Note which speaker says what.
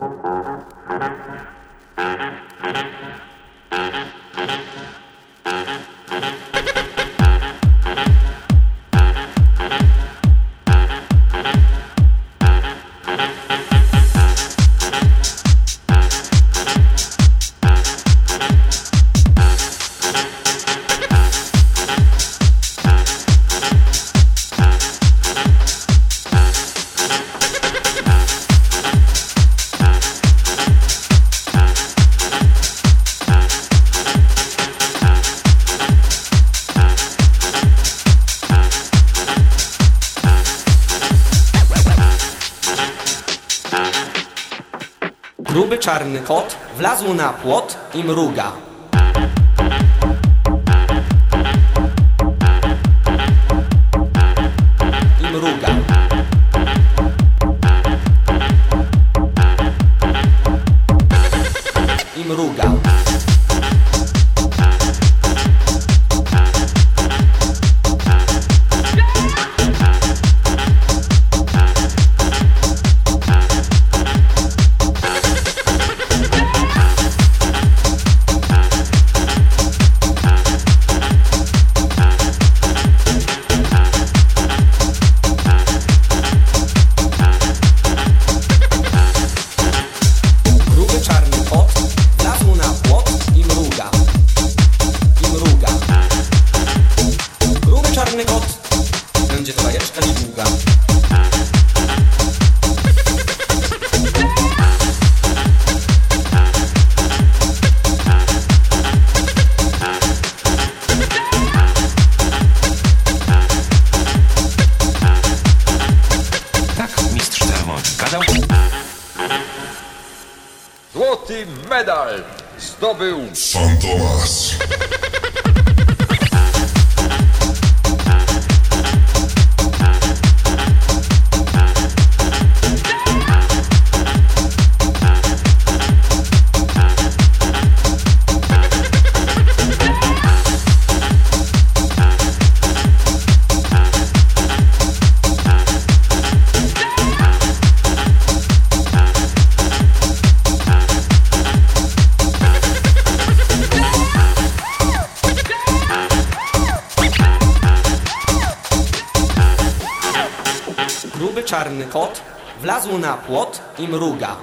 Speaker 1: Uh-huh. Czarny kot wlazł na płot i mruga. I mruga.
Speaker 2: Złoty medal zdobył
Speaker 3: Fantomas.
Speaker 1: Czarny kot wlazł na płot i mruga.